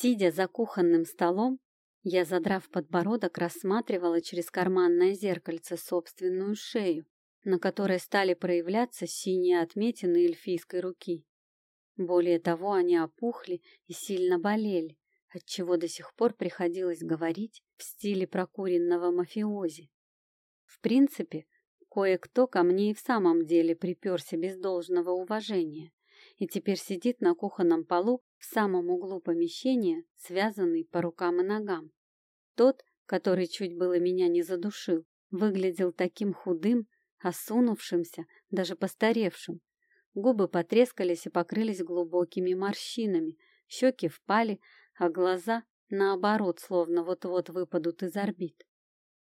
Сидя за кухонным столом, я, задрав подбородок, рассматривала через карманное зеркальце собственную шею, на которой стали проявляться синие отметины эльфийской руки. Более того, они опухли и сильно болели, отчего до сих пор приходилось говорить в стиле прокуренного мафиози. В принципе, кое-кто ко мне и в самом деле приперся без должного уважения и теперь сидит на кухонном полу в самом углу помещения, связанный по рукам и ногам. Тот, который чуть было меня не задушил, выглядел таким худым, осунувшимся, даже постаревшим. Губы потрескались и покрылись глубокими морщинами, щеки впали, а глаза, наоборот, словно вот-вот выпадут из орбит.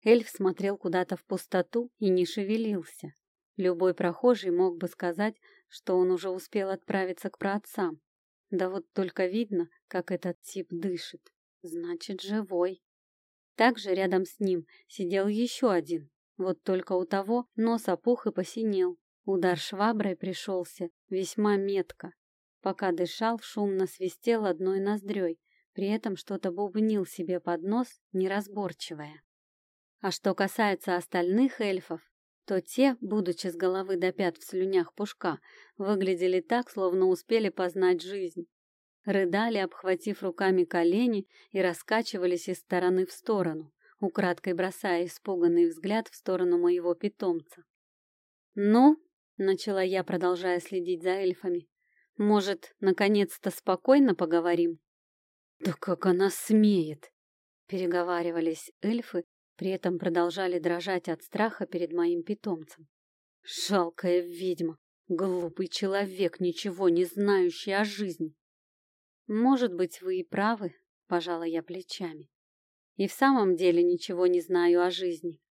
Эльф смотрел куда-то в пустоту и не шевелился. Любой прохожий мог бы сказать, что он уже успел отправиться к праотцам. Да вот только видно, как этот тип дышит. Значит, живой. Также рядом с ним сидел еще один. Вот только у того нос опух и посинел. Удар шваброй пришелся весьма метко. Пока дышал, шумно свистел одной ноздрёй, при этом что-то бубнил себе под нос, неразборчивое. А что касается остальных эльфов, то те, будучи с головы до пят в слюнях пушка, выглядели так, словно успели познать жизнь. Рыдали, обхватив руками колени, и раскачивались из стороны в сторону, украдкой бросая испуганный взгляд в сторону моего питомца. «Ну?» — начала я, продолжая следить за эльфами. «Может, наконец-то спокойно поговорим?» «Да как она смеет!» Переговаривались эльфы, при этом продолжали дрожать от страха перед моим питомцем. «Жалкая ведьма! Глупый человек, ничего не знающий о жизни!» «Может быть, вы и правы», — пожала я плечами. «И в самом деле ничего не знаю о жизни.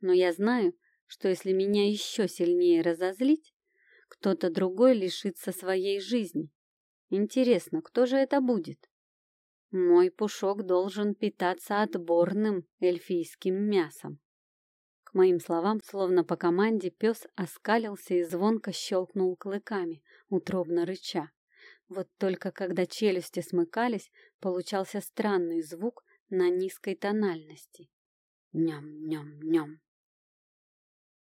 Но я знаю, что если меня еще сильнее разозлить, кто-то другой лишится своей жизни. Интересно, кто же это будет?» Мой пушок должен питаться отборным эльфийским мясом. К моим словам, словно по команде, пес оскалился и звонко щелкнул клыками, утробно рыча. Вот только когда челюсти смыкались, получался странный звук на низкой тональности. Ням-ням-ням.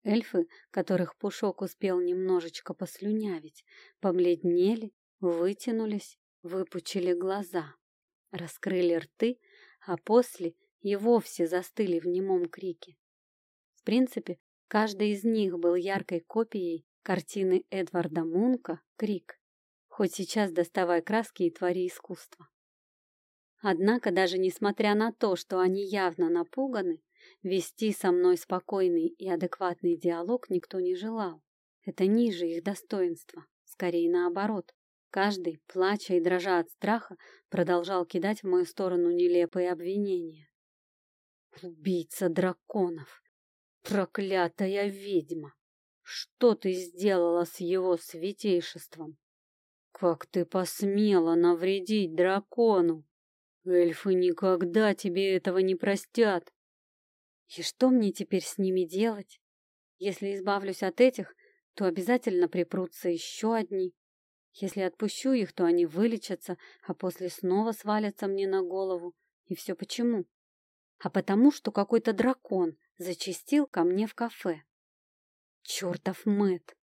Эльфы, которых Пушок успел немножечко послюнявить, побледнели, вытянулись, выпучили глаза раскрыли рты, а после и вовсе застыли в немом крике. В принципе, каждый из них был яркой копией картины Эдварда Мунка «Крик», хоть сейчас доставай краски и твори искусство. Однако, даже несмотря на то, что они явно напуганы, вести со мной спокойный и адекватный диалог никто не желал. Это ниже их достоинства, скорее наоборот. Каждый, плача и дрожа от страха, продолжал кидать в мою сторону нелепые обвинения. «Убийца драконов! Проклятая ведьма! Что ты сделала с его святейшеством? Как ты посмела навредить дракону? Эльфы никогда тебе этого не простят!» «И что мне теперь с ними делать? Если избавлюсь от этих, то обязательно припрутся еще одни». Если отпущу их, то они вылечатся, а после снова свалятся мне на голову. И все почему? А потому, что какой-то дракон зачистил ко мне в кафе. Чертов Мэт!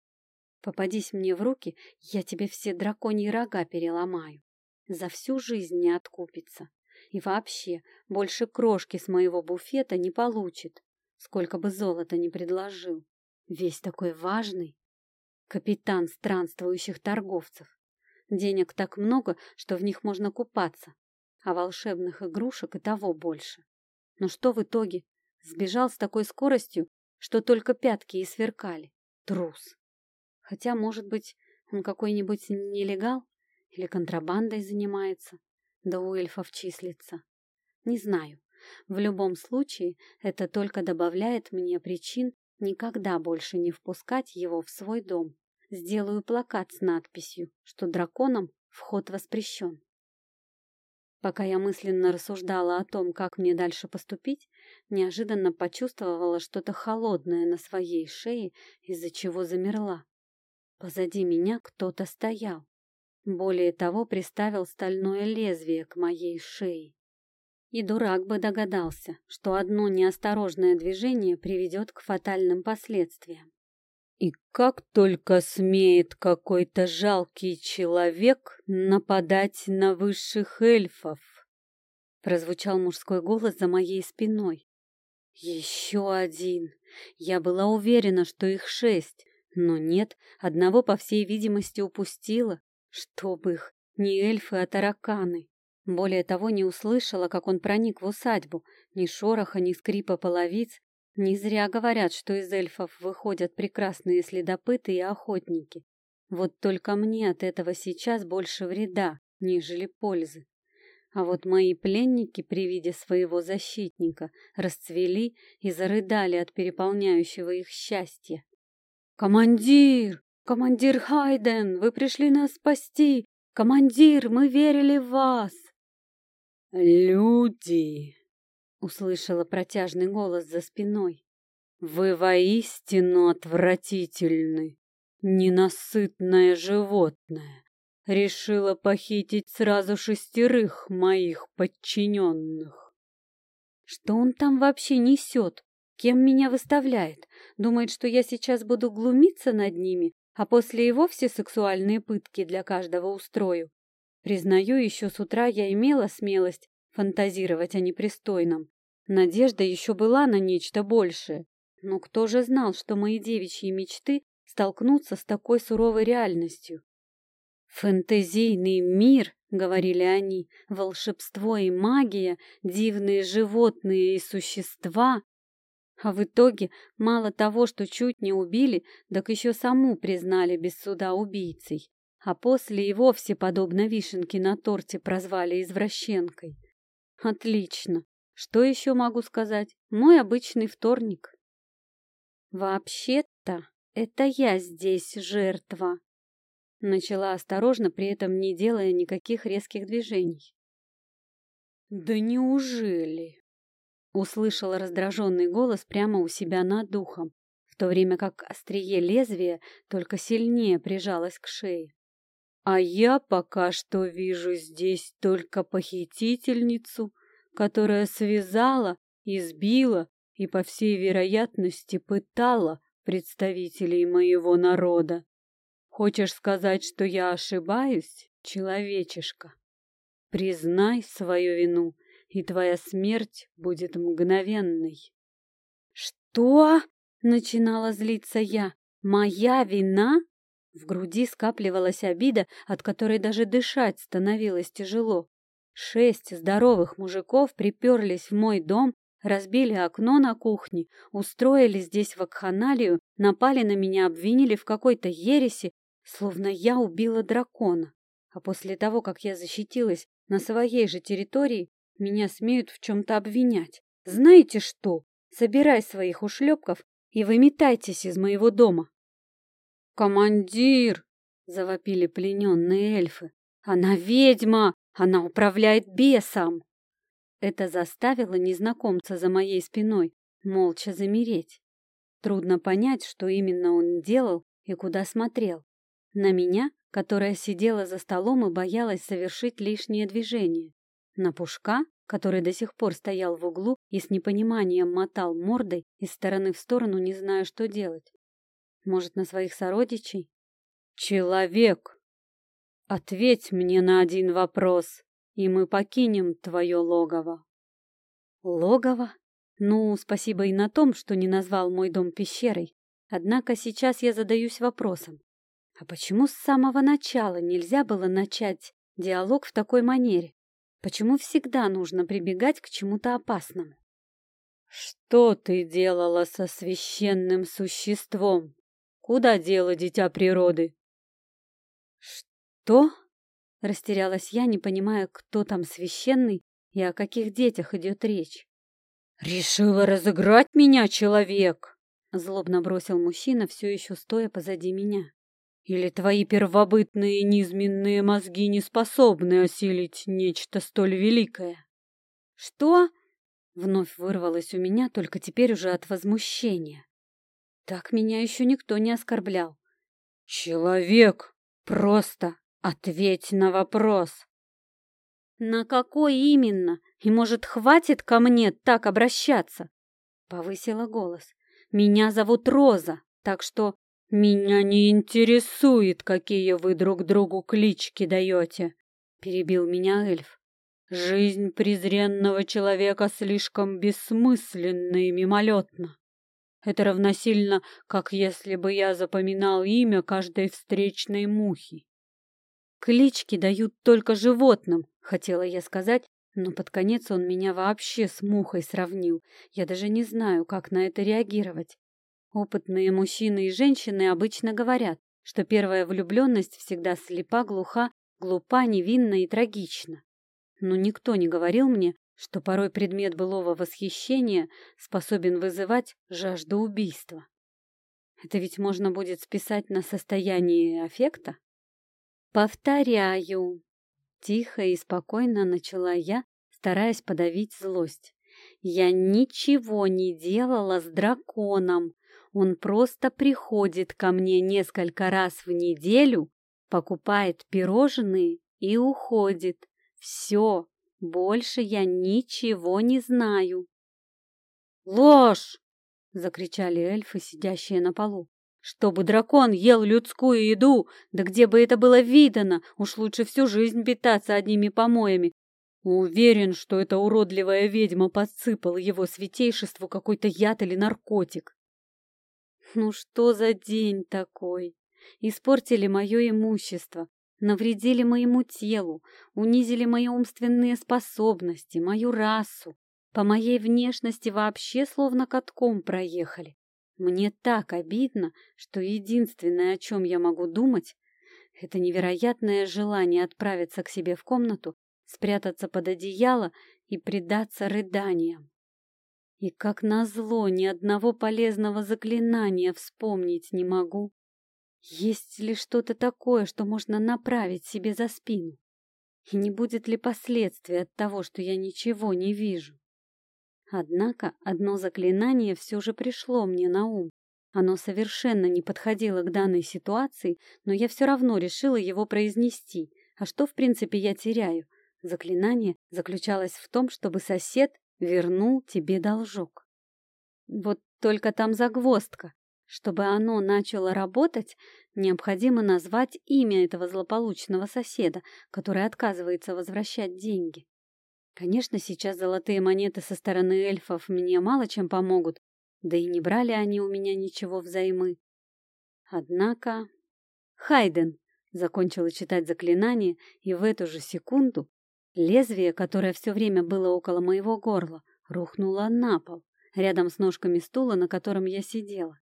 Попадись мне в руки, я тебе все драконьи рога переломаю. За всю жизнь не откупится. И вообще, больше крошки с моего буфета не получит, сколько бы золота ни предложил. Весь такой важный, Капитан странствующих торговцев. Денег так много, что в них можно купаться, а волшебных игрушек и того больше. Но что в итоге? Сбежал с такой скоростью, что только пятки и сверкали. Трус. Хотя, может быть, он какой-нибудь нелегал или контрабандой занимается, да у эльфов числится. Не знаю. В любом случае, это только добавляет мне причин никогда больше не впускать его в свой дом. Сделаю плакат с надписью, что драконам вход воспрещен. Пока я мысленно рассуждала о том, как мне дальше поступить, неожиданно почувствовала что-то холодное на своей шее, из-за чего замерла. Позади меня кто-то стоял. Более того, приставил стальное лезвие к моей шее. И дурак бы догадался, что одно неосторожное движение приведет к фатальным последствиям. И как только смеет какой-то жалкий человек нападать на высших эльфов, прозвучал мужской голос за моей спиной. Еще один. Я была уверена, что их шесть, но нет, одного, по всей видимости, упустила. Чтоб их, не эльфы, а тараканы. Более того, не услышала, как он проник в усадьбу, ни шороха, ни скрипа половиц, не зря говорят, что из эльфов выходят прекрасные следопыты и охотники. Вот только мне от этого сейчас больше вреда, нежели пользы. А вот мои пленники при виде своего защитника расцвели и зарыдали от переполняющего их счастья. «Командир! Командир Хайден! Вы пришли нас спасти! Командир, мы верили в вас!» «Люди!» услышала протяжный голос за спиной. Вы воистину отвратительны, ненасытное животное. Решила похитить сразу шестерых моих подчиненных. Что он там вообще несет? Кем меня выставляет? Думает, что я сейчас буду глумиться над ними, а после и вовсе сексуальные пытки для каждого устрою. Признаю, еще с утра я имела смелость фантазировать о непристойном. Надежда еще была на нечто большее. Но кто же знал, что мои девичьи мечты столкнутся с такой суровой реальностью? «Фэнтезийный мир», — говорили они, — «волшебство и магия, дивные животные и существа». А в итоге мало того, что чуть не убили, так еще саму признали без суда убийцей. А после и вовсе, подобно вишенке на торте, прозвали извращенкой. Отлично. Что еще могу сказать? Мой обычный вторник. Вообще-то, это я здесь жертва. Начала осторожно, при этом не делая никаких резких движений. Да неужели? Услышала раздраженный голос прямо у себя над духом, в то время как острие лезвия только сильнее прижалось к шее. А я пока что вижу здесь только похитительницу — которая связала, избила и, по всей вероятности, пытала представителей моего народа. Хочешь сказать, что я ошибаюсь, человечишка? Признай свою вину, и твоя смерть будет мгновенной. Что? Начинала злиться я. Моя вина? В груди скапливалась обида, от которой даже дышать становилось тяжело. Шесть здоровых мужиков приперлись в мой дом, разбили окно на кухне, устроили здесь вакханалию, напали на меня, обвинили в какой-то ереси, словно я убила дракона. А после того, как я защитилась на своей же территории, меня смеют в чем-то обвинять. Знаете что? Собирай своих ушлепков и выметайтесь из моего дома. «Командир!» — завопили плененные эльфы. «Она ведьма! Она управляет бесом!» Это заставило незнакомца за моей спиной молча замереть. Трудно понять, что именно он делал и куда смотрел. На меня, которая сидела за столом и боялась совершить лишнее движение. На Пушка, который до сих пор стоял в углу и с непониманием мотал мордой из стороны в сторону, не зная, что делать. Может, на своих сородичей? «Человек!» Ответь мне на один вопрос, и мы покинем твое логово. Логово? Ну, спасибо и на том, что не назвал мой дом пещерой. Однако сейчас я задаюсь вопросом. А почему с самого начала нельзя было начать диалог в такой манере? Почему всегда нужно прибегать к чему-то опасному? Что ты делала со священным существом? Куда дело дитя природы? «Что?» — растерялась я, не понимая, кто там священный и о каких детях идет речь. «Решила разыграть меня, человек!» — злобно бросил мужчина, все еще стоя позади меня. «Или твои первобытные низменные мозги не способны осилить нечто столь великое?» «Что?» — вновь вырвалось у меня, только теперь уже от возмущения. Так меня еще никто не оскорблял. «Человек! Просто Ответь на вопрос. На какой именно? И, может, хватит ко мне так обращаться? Повысила голос. Меня зовут Роза, так что меня не интересует, какие вы друг другу клички даете, перебил меня эльф. Жизнь презренного человека слишком бессмысленна и мимолетна. Это равносильно, как если бы я запоминал имя каждой встречной мухи. Клички дают только животным, хотела я сказать, но под конец он меня вообще с мухой сравнил. Я даже не знаю, как на это реагировать. Опытные мужчины и женщины обычно говорят, что первая влюбленность всегда слепа, глуха, глупа, невинна и трагична. Но никто не говорил мне, что порой предмет былого восхищения способен вызывать жажду убийства. Это ведь можно будет списать на состояние аффекта? Повторяю. Тихо и спокойно начала я, стараясь подавить злость. Я ничего не делала с драконом. Он просто приходит ко мне несколько раз в неделю, покупает пирожные и уходит. Все, больше я ничего не знаю. «Ложь!» — закричали эльфы, сидящие на полу. «Чтобы дракон ел людскую еду, да где бы это было видано, уж лучше всю жизнь питаться одними помоями. Уверен, что эта уродливая ведьма подсыпала его святейшеству какой-то яд или наркотик. Ну что за день такой? Испортили мое имущество, навредили моему телу, унизили мои умственные способности, мою расу. По моей внешности вообще словно катком проехали. Мне так обидно, что единственное, о чем я могу думать, это невероятное желание отправиться к себе в комнату, спрятаться под одеяло и предаться рыданиям. И как назло ни одного полезного заклинания вспомнить не могу. Есть ли что-то такое, что можно направить себе за спину? И не будет ли последствий от того, что я ничего не вижу? Однако одно заклинание все же пришло мне на ум. Оно совершенно не подходило к данной ситуации, но я все равно решила его произнести. А что, в принципе, я теряю? Заклинание заключалось в том, чтобы сосед вернул тебе должок. Вот только там загвоздка. Чтобы оно начало работать, необходимо назвать имя этого злополучного соседа, который отказывается возвращать деньги. Конечно, сейчас золотые монеты со стороны эльфов мне мало чем помогут, да и не брали они у меня ничего взаймы. Однако... Хайден закончила читать заклинание, и в эту же секунду лезвие, которое все время было около моего горла, рухнуло на пол, рядом с ножками стула, на котором я сидела.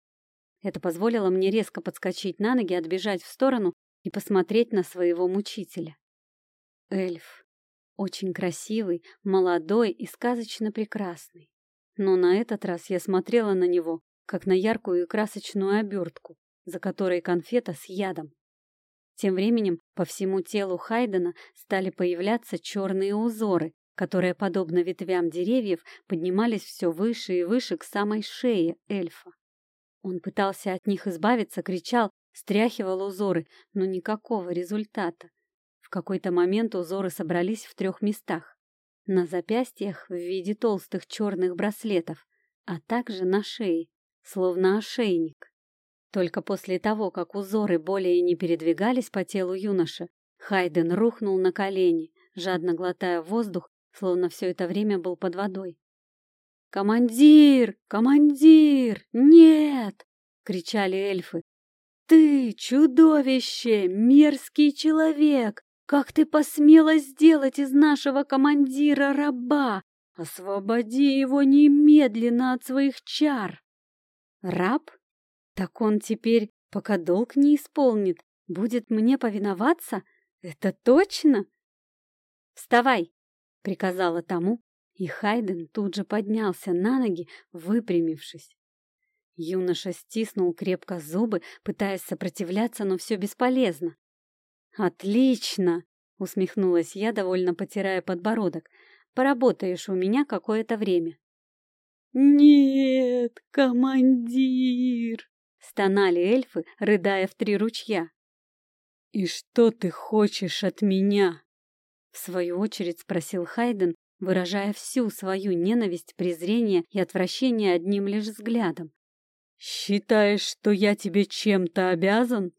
Это позволило мне резко подскочить на ноги, отбежать в сторону и посмотреть на своего мучителя. Эльф. Очень красивый, молодой и сказочно прекрасный. Но на этот раз я смотрела на него, как на яркую и красочную обертку, за которой конфета с ядом. Тем временем по всему телу Хайдена стали появляться черные узоры, которые, подобно ветвям деревьев, поднимались все выше и выше к самой шее эльфа. Он пытался от них избавиться, кричал, стряхивал узоры, но никакого результата. В какой-то момент узоры собрались в трех местах. На запястьях в виде толстых черных браслетов, а также на шее, словно ошейник. Только после того, как узоры более не передвигались по телу юноши, Хайден рухнул на колени, жадно глотая воздух, словно все это время был под водой. «Командир! Командир! Нет!» — кричали эльфы. «Ты чудовище! Мерзкий человек! Как ты посмела сделать из нашего командира раба? Освободи его немедленно от своих чар!» «Раб? Так он теперь, пока долг не исполнит, будет мне повиноваться? Это точно?» «Вставай!» — приказала тому, и Хайден тут же поднялся на ноги, выпрямившись. Юноша стиснул крепко зубы, пытаясь сопротивляться, но все бесполезно. «Отлично!» — усмехнулась я, довольно потирая подбородок. «Поработаешь у меня какое-то время». «Нет, командир!» — стонали эльфы, рыдая в три ручья. «И что ты хочешь от меня?» В свою очередь спросил Хайден, выражая всю свою ненависть, презрение и отвращение одним лишь взглядом. «Считаешь, что я тебе чем-то обязан?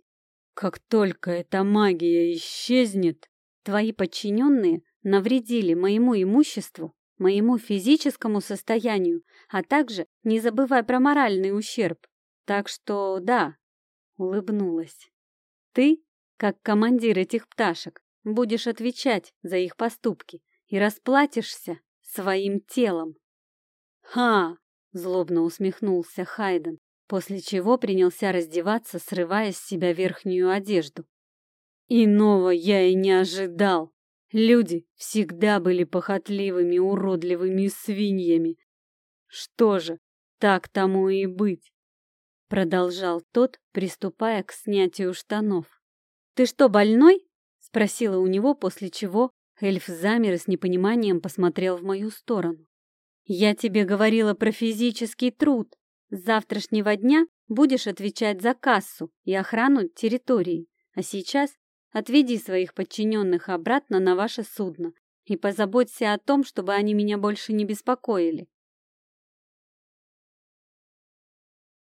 Как только эта магия исчезнет, твои подчиненные навредили моему имуществу, моему физическому состоянию, а также не забывай про моральный ущерб. Так что да, улыбнулась. Ты, как командир этих пташек, будешь отвечать за их поступки и расплатишься своим телом. Ха! Злобно усмехнулся Хайден, после чего принялся раздеваться, срывая с себя верхнюю одежду. Иного я и не ожидал. Люди всегда были похотливыми, уродливыми свиньями. Что же, так тому и быть. Продолжал тот, приступая к снятию штанов. «Ты что, больной?» — спросила у него, после чего эльф замер и с непониманием посмотрел в мою сторону. «Я тебе говорила про физический труд. С завтрашнего дня будешь отвечать за кассу и охрану территории. А сейчас отведи своих подчиненных обратно на ваше судно и позаботься о том, чтобы они меня больше не беспокоили.